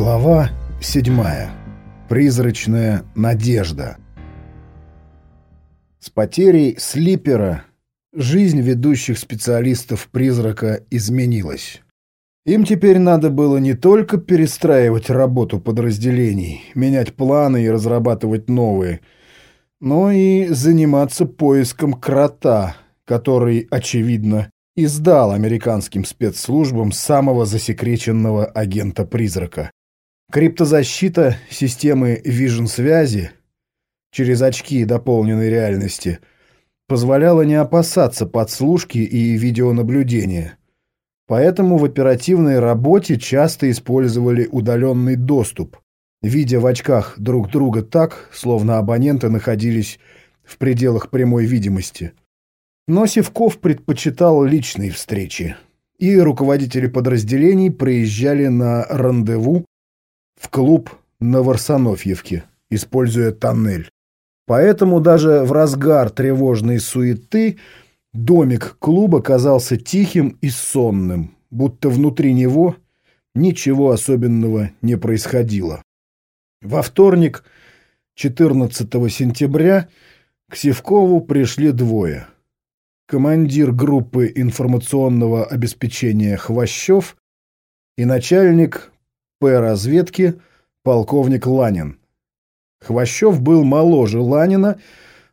Глава седьмая. Призрачная надежда. С потерей слипера жизнь ведущих специалистов призрака изменилась. Им теперь надо было не только перестраивать работу подразделений, менять планы и разрабатывать новые, но и заниматься поиском крота, который, очевидно, издал американским спецслужбам самого засекреченного агента-призрака. Криптозащита системы вижн-связи через очки дополненной реальности позволяла не опасаться подслушки и видеонаблюдения. Поэтому в оперативной работе часто использовали удаленный доступ, видя в очках друг друга так, словно абоненты находились в пределах прямой видимости. Но Севков предпочитал личные встречи, и руководители подразделений приезжали на рандеву в клуб на Варсонофьевке, используя тоннель. Поэтому даже в разгар тревожной суеты домик клуба казался тихим и сонным, будто внутри него ничего особенного не происходило. Во вторник, 14 сентября, к Севкову пришли двое. Командир группы информационного обеспечения Хвощев и начальник П-разведки полковник Ланин. Хвощев был моложе Ланина,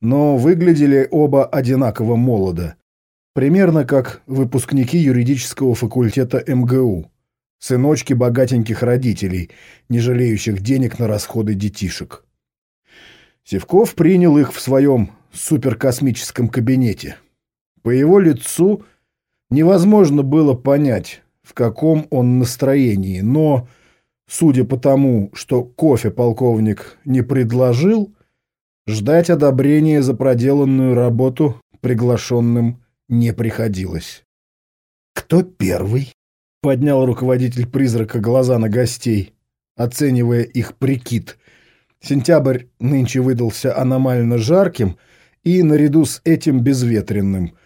но выглядели оба одинаково молодо. Примерно как выпускники юридического факультета МГУ. Сыночки богатеньких родителей, не жалеющих денег на расходы детишек. Севков принял их в своем суперкосмическом кабинете. По его лицу невозможно было понять, в каком он настроении, но Судя по тому, что кофе полковник не предложил, ждать одобрения за проделанную работу приглашенным не приходилось. «Кто первый?» — поднял руководитель призрака глаза на гостей, оценивая их прикид. Сентябрь нынче выдался аномально жарким и, наряду с этим, безветренным.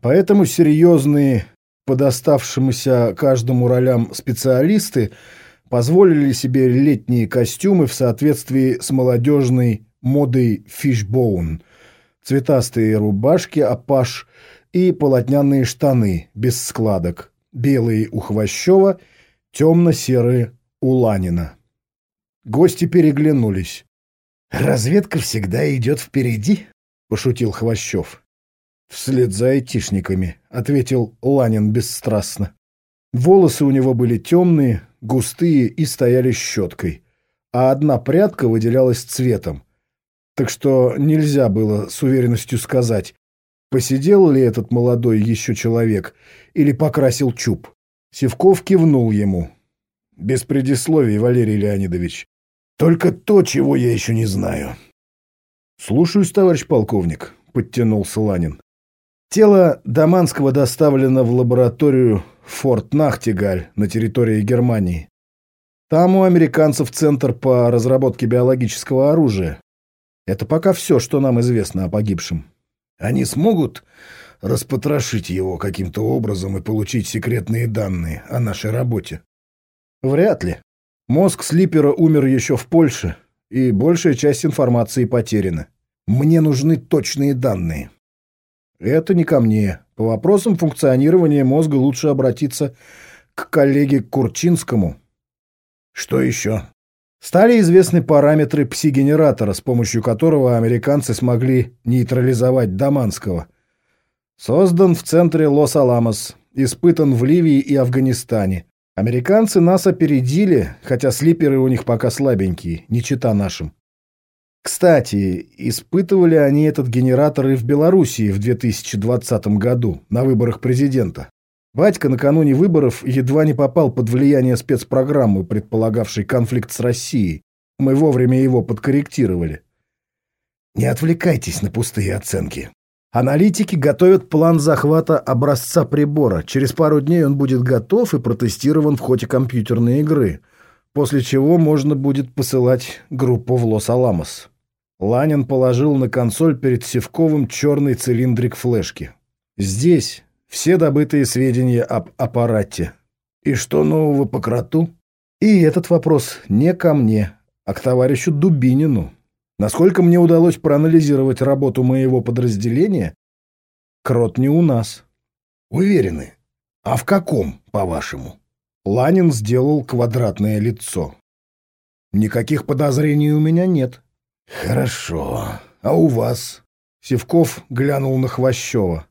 Поэтому серьезные, подоставшемуся каждому ролям специалисты — позволили себе летние костюмы в соответствии с молодежной модой фишбоун, цветастые рубашки апаш и полотняные штаны без складок, белые у Хвощева, темно-серые у Ланина. Гости переглянулись. «Разведка всегда идет впереди», — пошутил Хвощев. «Вслед за айтишниками», — ответил Ланин бесстрастно. Волосы у него были темные, густые и стояли щеткой, а одна прядка выделялась цветом. Так что нельзя было с уверенностью сказать, посидел ли этот молодой еще человек или покрасил чуб. Севков кивнул ему. Без предисловий, Валерий Леонидович. Только то, чего я еще не знаю. Слушаюсь, товарищ полковник, подтянулся Ланин. Тело Даманского доставлено в лабораторию Форт Нахтигаль на территории Германии. Там у американцев центр по разработке биологического оружия. Это пока все, что нам известно о погибшем. Они смогут распотрошить его каким-то образом и получить секретные данные о нашей работе? Вряд ли. Мозг Слипера умер еще в Польше, и большая часть информации потеряна. Мне нужны точные данные. Это не ко мне. По вопросам функционирования мозга лучше обратиться к коллеге Курчинскому. Что еще? Стали известны параметры пси-генератора, с помощью которого американцы смогли нейтрализовать Даманского. Создан в центре Лос-Аламос, испытан в Ливии и Афганистане. Американцы нас опередили, хотя слиперы у них пока слабенькие, не чита нашим. Кстати, испытывали они этот генератор и в Белоруссии в 2020 году на выборах президента. Батька накануне выборов едва не попал под влияние спецпрограммы, предполагавшей конфликт с Россией. Мы вовремя его подкорректировали. Не отвлекайтесь на пустые оценки. Аналитики готовят план захвата образца прибора. Через пару дней он будет готов и протестирован в ходе компьютерной игры, после чего можно будет посылать группу в Лос-Аламос. Ланин положил на консоль перед Севковым черный цилиндрик флешки. Здесь все добытые сведения об аппарате. И что нового по кроту? И этот вопрос не ко мне, а к товарищу Дубинину. Насколько мне удалось проанализировать работу моего подразделения, крот не у нас. Уверены? А в каком, по-вашему? Ланин сделал квадратное лицо. Никаких подозрений у меня нет. Хорошо. А у вас? Севков глянул на Хвощева.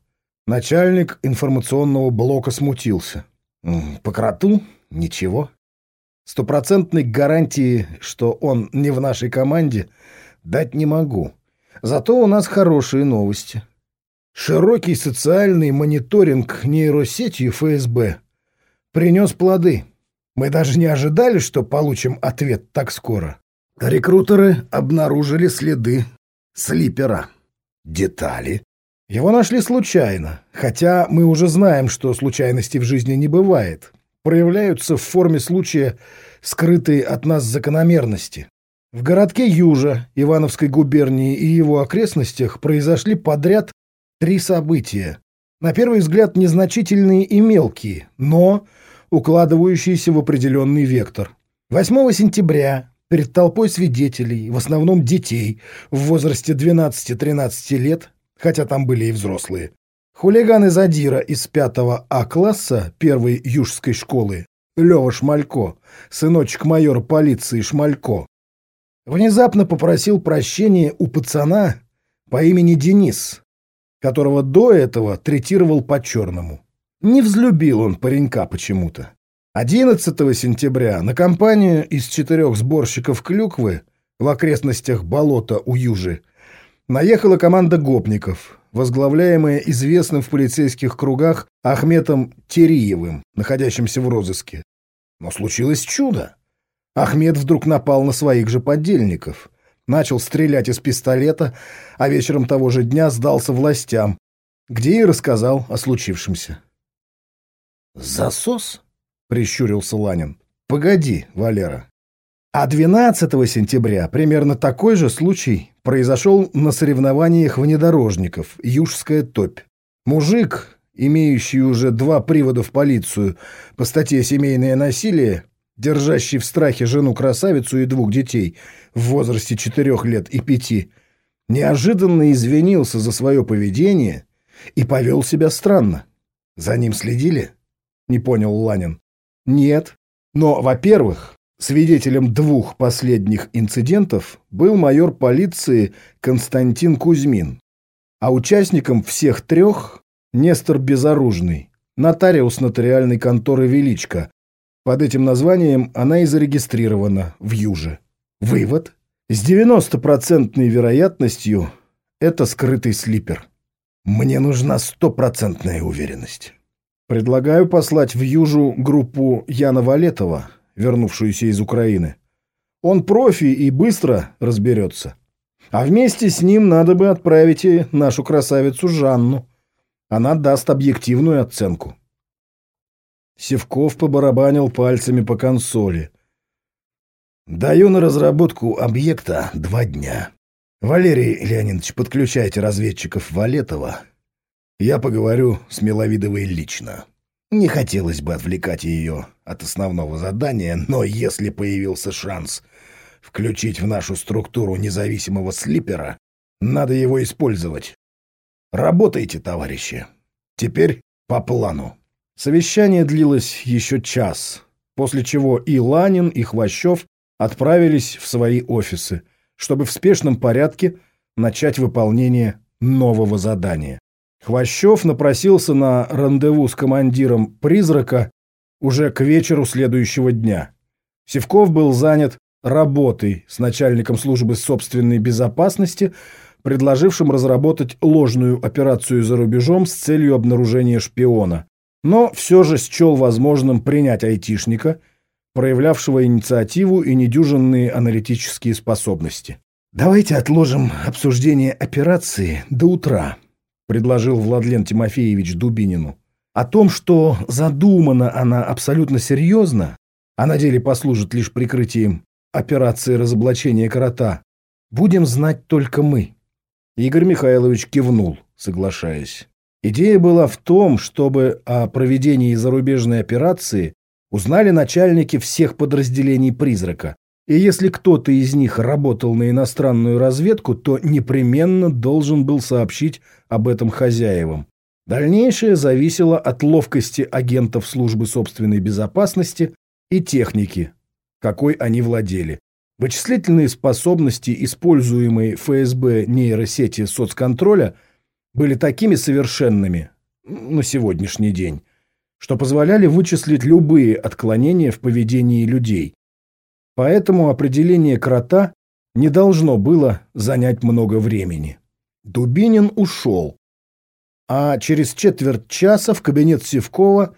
Начальник информационного блока смутился. По кроту? Ничего. Стопроцентной гарантии, что он не в нашей команде, дать не могу. Зато у нас хорошие новости. Широкий социальный мониторинг нейросетью ФСБ принес плоды. Мы даже не ожидали, что получим ответ так скоро. Рекрутеры обнаружили следы слипера. Детали. Его нашли случайно, хотя мы уже знаем, что случайностей в жизни не бывает. Проявляются в форме случая скрытые от нас закономерности. В городке Южа Ивановской губернии и его окрестностях произошли подряд три события. На первый взгляд незначительные и мелкие, но укладывающиеся в определенный вектор. 8 сентября перед толпой свидетелей, в основном детей, в возрасте 12-13 лет, хотя там были и взрослые. Хулиган из из 5 А-класса первой южской школы, Лёва Шмалько, сыночек майора полиции Шмалько, внезапно попросил прощения у пацана по имени Денис, которого до этого третировал по-черному. Не взлюбил он паренька почему-то. 11 сентября на компанию из четырех сборщиков клюквы в окрестностях болота у Южи наехала команда гопников, возглавляемая известным в полицейских кругах Ахметом Териевым, находящимся в розыске. Но случилось чудо. Ахмед вдруг напал на своих же подельников, начал стрелять из пистолета, а вечером того же дня сдался властям, где и рассказал о случившемся. «Засос?» — прищурился Ланин. «Погоди, Валера. А 12 сентября примерно такой же случай произошел на соревнованиях внедорожников «Южская топь». Мужик, имеющий уже два привода в полицию по статье «Семейное насилие», держащий в страхе жену-красавицу и двух детей в возрасте четырех лет и пяти, неожиданно извинился за свое поведение и повел себя странно. За ним следили? Не понял Ланин. Нет. Но, во-первых, Свидетелем двух последних инцидентов был майор полиции Константин Кузьмин, а участником всех трех – Нестор Безоружный, нотариус нотариальной конторы «Величко». Под этим названием она и зарегистрирована в Юже. Вывод – с 90% вероятностью это скрытый слипер. Мне нужна стопроцентная уверенность. Предлагаю послать в Южу группу Яна Валетова – вернувшуюся из Украины. Он профи и быстро разберется. А вместе с ним надо бы отправить и нашу красавицу Жанну. Она даст объективную оценку. Севков побарабанил пальцами по консоли. «Даю на разработку объекта два дня. Валерий Леонидович, подключайте разведчиков Валетова. Я поговорю с Миловидовой лично». Не хотелось бы отвлекать ее от основного задания, но если появился шанс включить в нашу структуру независимого слипера, надо его использовать. Работайте, товарищи. Теперь по плану. Совещание длилось еще час, после чего и Ланин, и Хвощев отправились в свои офисы, чтобы в спешном порядке начать выполнение нового задания. Хвощев напросился на рандеву с командиром «Призрака» уже к вечеру следующего дня. Севков был занят работой с начальником службы собственной безопасности, предложившим разработать ложную операцию за рубежом с целью обнаружения шпиона, но все же счел возможным принять айтишника, проявлявшего инициативу и недюжинные аналитические способности. «Давайте отложим обсуждение операции до утра», — предложил Владлен Тимофеевич Дубинину. О том, что задумана она абсолютно серьезно, а на деле послужит лишь прикрытием операции разоблачения крота, будем знать только мы. Игорь Михайлович кивнул, соглашаясь. Идея была в том, чтобы о проведении зарубежной операции узнали начальники всех подразделений «Призрака». И если кто-то из них работал на иностранную разведку, то непременно должен был сообщить об этом хозяевам. Дальнейшее зависело от ловкости агентов службы собственной безопасности и техники, какой они владели. Вычислительные способности, используемые ФСБ нейросети соцконтроля, были такими совершенными на сегодняшний день, что позволяли вычислить любые отклонения в поведении людей. Поэтому определение крота не должно было занять много времени. Дубинин ушел, а через четверть часа в кабинет Севкова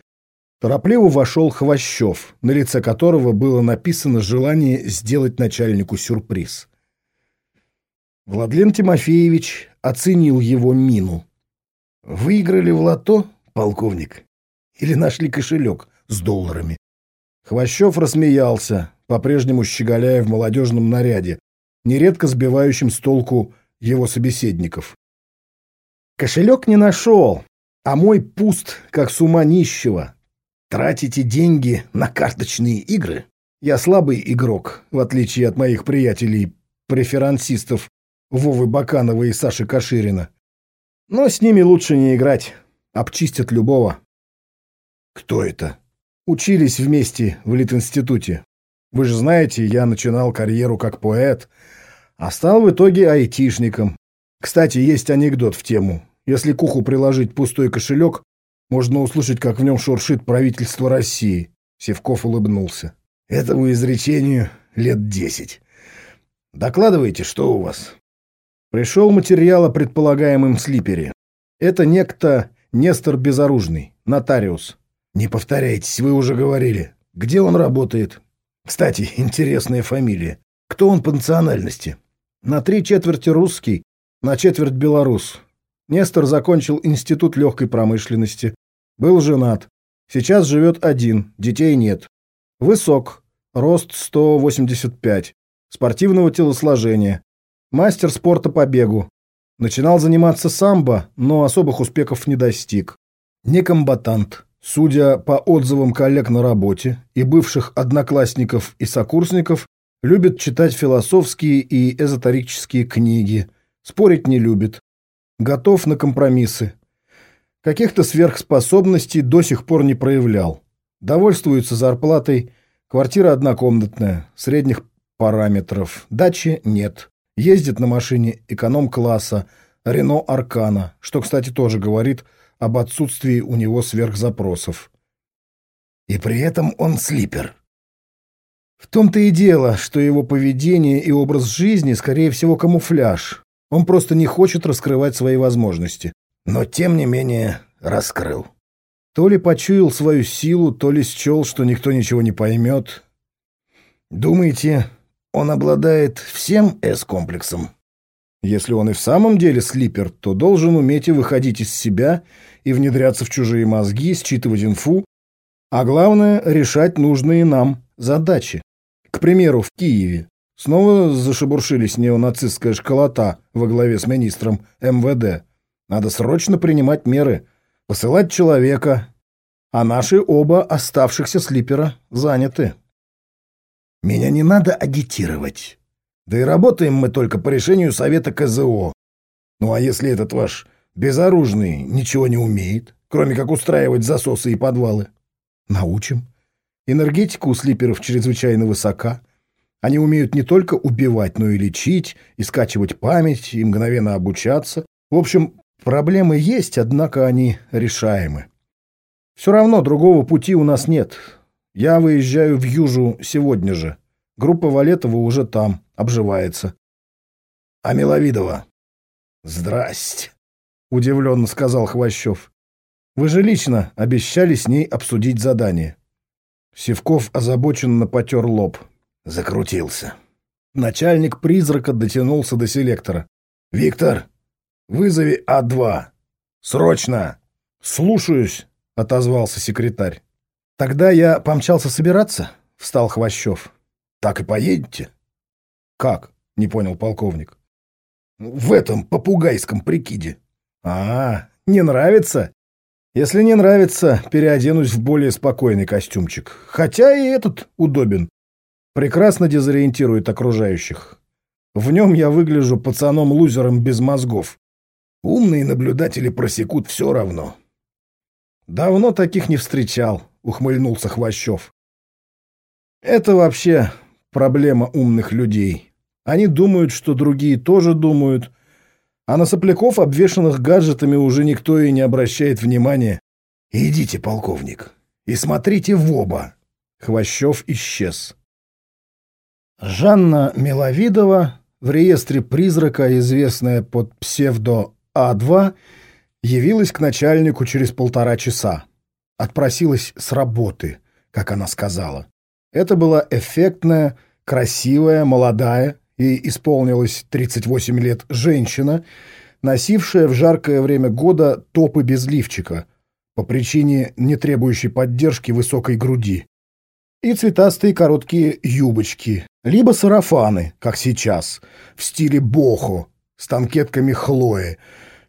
торопливо вошел Хвощев, на лице которого было написано желание сделать начальнику сюрприз. Владлен Тимофеевич оценил его мину. «Выиграли в лото, полковник? Или нашли кошелек с долларами?» Хвощев рассмеялся, по-прежнему щеголяя в молодежном наряде, нередко сбивающим с толку его собеседников. Кошелек не нашел, а мой пуст, как с ума нищего. Тратите деньги на карточные игры? Я слабый игрок, в отличие от моих приятелей-преферансистов Вовы Баканова и Саши Каширина. Но с ними лучше не играть, обчистят любого. Кто это? Учились вместе в Литинституте. Вы же знаете, я начинал карьеру как поэт, а стал в итоге айтишником. Кстати, есть анекдот в тему. Если к уху приложить пустой кошелек, можно услышать, как в нем шуршит правительство России. Севков улыбнулся. Этому изречению лет десять. Докладывайте, что у вас? Пришел материал о предполагаемом слипере. Это некто Нестор Безоружный, нотариус. Не повторяйтесь, вы уже говорили. Где он работает? Кстати, интересная фамилия. Кто он по национальности? На три четверти русский, на четверть белорус. Нестор закончил институт легкой промышленности. Был женат. Сейчас живет один, детей нет. Высок, рост 185, спортивного телосложения. Мастер спорта по бегу. Начинал заниматься самбо, но особых успехов не достиг. Не комбатант. Судя по отзывам коллег на работе и бывших одноклассников и сокурсников, любит читать философские и эзотерические книги, спорить не любит, готов на компромиссы. Каких-то сверхспособностей до сих пор не проявлял. Довольствуется зарплатой, квартира однокомнатная, средних параметров, дачи нет. Ездит на машине эконом-класса, Рено Аркана, что, кстати, тоже говорит об отсутствии у него сверхзапросов. И при этом он слипер. В том-то и дело, что его поведение и образ жизни, скорее всего, камуфляж, он просто не хочет раскрывать свои возможности. Но, тем не менее, раскрыл. То ли почуял свою силу, то ли счел, что никто ничего не поймет. Думаете, он обладает всем С-комплексом? Если он и в самом деле слипер, то должен уметь и выходить из себя, и внедряться в чужие мозги, считывать инфу, а главное — решать нужные нам задачи. К примеру, в Киеве Снова зашебуршились неонацистская школота во главе с министром МВД. Надо срочно принимать меры, посылать человека, а наши оба оставшихся слипера заняты. Меня не надо агитировать. Да и работаем мы только по решению Совета КЗО. Ну а если этот ваш безоружный ничего не умеет, кроме как устраивать засосы и подвалы? Научим. Энергетика у слиперов чрезвычайно высока. Они умеют не только убивать, но и лечить, и скачивать память, и мгновенно обучаться. В общем, проблемы есть, однако они решаемы. Все равно другого пути у нас нет. Я выезжаю в Южу сегодня же. Группа Валетова уже там, обживается. А Миловидова? Здрасте, удивленно сказал Хвощев. Вы же лично обещали с ней обсудить задание. Севков озабоченно потер лоб. Закрутился. Начальник призрака дотянулся до селектора. «Виктор, вызови А2. Срочно!» «Слушаюсь», — отозвался секретарь. «Тогда я помчался собираться?» — встал Хвощев. «Так и поедете?» «Как?» — не понял полковник. «В этом попугайском прикиде». «А, не нравится?» Если не нравится, переоденусь в более спокойный костюмчик. Хотя и этот удобен. Прекрасно дезориентирует окружающих. В нем я выгляжу пацаном-лузером без мозгов. Умные наблюдатели просекут все равно. Давно таких не встречал, ухмыльнулся Хвощев. Это вообще проблема умных людей. Они думают, что другие тоже думают, а на сопляков, обвешанных гаджетами, уже никто и не обращает внимания. «Идите, полковник, и смотрите в оба!» Хвощев исчез. Жанна Миловидова, в реестре призрака, известная под псевдо А2, явилась к начальнику через полтора часа. Отпросилась с работы, как она сказала. Это была эффектная, красивая, молодая, и исполнилось 38 лет женщина, носившая в жаркое время года топы без лифчика по причине не требующей поддержки высокой груди и цветастые короткие юбочки, либо сарафаны, как сейчас, в стиле бохо, с танкетками Хлои.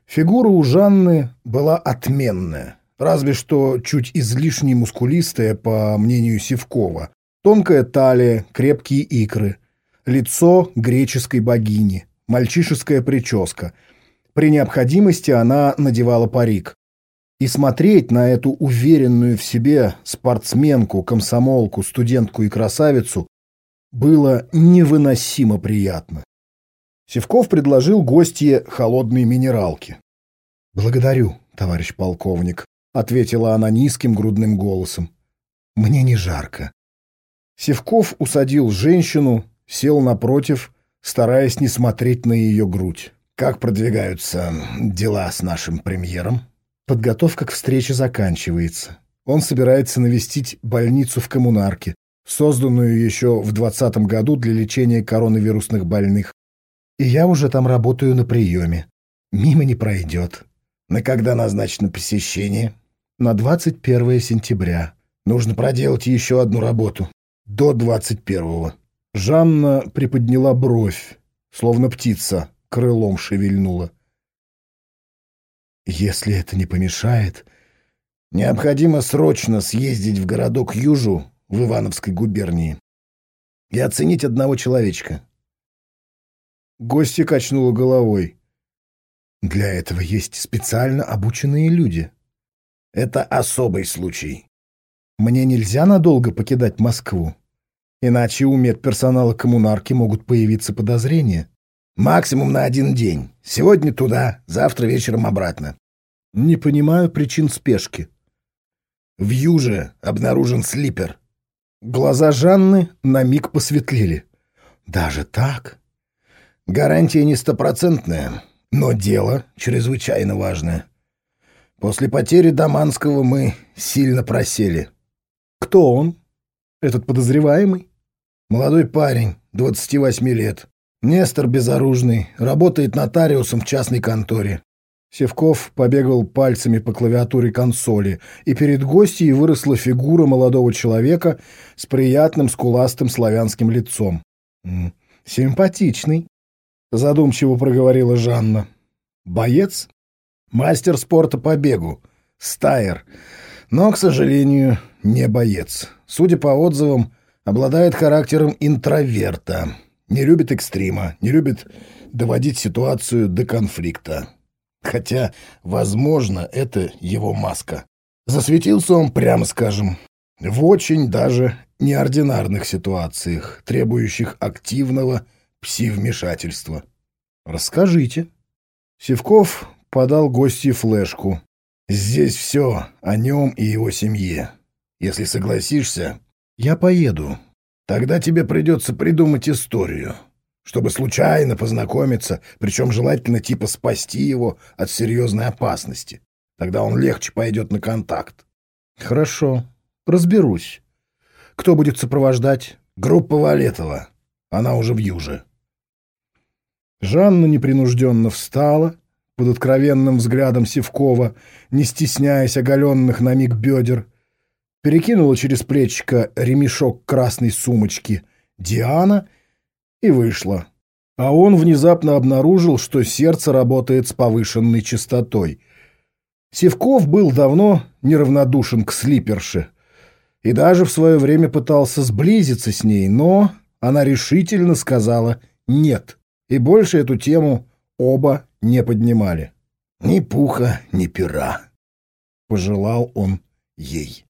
Фигура у Жанны была отменная, разве что чуть излишне мускулистая, по мнению Севкова. Тонкая талия, крепкие икры — лицо греческой богини, мальчишеская прическа. При необходимости она надевала парик. И смотреть на эту уверенную в себе спортсменку, комсомолку, студентку и красавицу было невыносимо приятно. Севков предложил гостье холодные минералки. «Благодарю, товарищ полковник», — ответила она низким грудным голосом. «Мне не жарко». Севков усадил женщину, сел напротив, стараясь не смотреть на ее грудь. «Как продвигаются дела с нашим премьером?» Подготовка к встрече заканчивается. Он собирается навестить больницу в коммунарке, созданную еще в 20 году для лечения коронавирусных больных. И я уже там работаю на приеме. Мимо не пройдет. На когда назначено посещение? На 21 сентября. Нужно проделать еще одну работу. До 21-го. Жанна приподняла бровь, словно птица крылом шевельнула. «Если это не помешает...» «Необходимо срочно съездить в городок Южу в Ивановской губернии и оценить одного человечка». Гостья качнула головой. «Для этого есть специально обученные люди». «Это особый случай». «Мне нельзя надолго покидать Москву?» Иначе у медперсонала коммунарки могут появиться подозрения. Максимум на один день. Сегодня туда, завтра вечером обратно. Не понимаю причин спешки. В Юже обнаружен слипер. Глаза Жанны на миг посветлели. Даже так? Гарантия не стопроцентная, но дело чрезвычайно важное. После потери Даманского мы сильно просели. Кто он? Этот подозреваемый? Молодой парень, 28 лет. Нестор безоружный, работает нотариусом в частной конторе. Севков побегал пальцами по клавиатуре консоли, и перед гостьей выросла фигура молодого человека с приятным скуластым славянским лицом. «Симпатичный», — задумчиво проговорила Жанна. «Боец? Мастер спорта по бегу. Стайер. Но, к сожалению, не боец. Судя по отзывам, Обладает характером интроверта. Не любит экстрима, не любит доводить ситуацию до конфликта. Хотя, возможно, это его маска. Засветился он, прямо скажем, в очень даже неординарных ситуациях, требующих активного пси-вмешательства. «Расскажите». Севков подал гостье флешку. «Здесь все о нем и его семье. Если согласишься, я поеду. Тогда тебе придется придумать историю, чтобы случайно познакомиться, причем желательно типа спасти его от серьезной опасности. Тогда он легче пойдет на контакт. Хорошо, разберусь. Кто будет сопровождать? Группа Валетова. Она уже в Юже. Жанна непринужденно встала под откровенным взглядом Севкова, не стесняясь оголенных на миг бедер, перекинула через плечико ремешок красной сумочки Диана и вышла. А он внезапно обнаружил, что сердце работает с повышенной частотой. Севков был давно неравнодушен к слиперше и даже в свое время пытался сблизиться с ней, но она решительно сказала «нет», и больше эту тему оба не поднимали. «Ни пуха, ни пера», — пожелал он ей.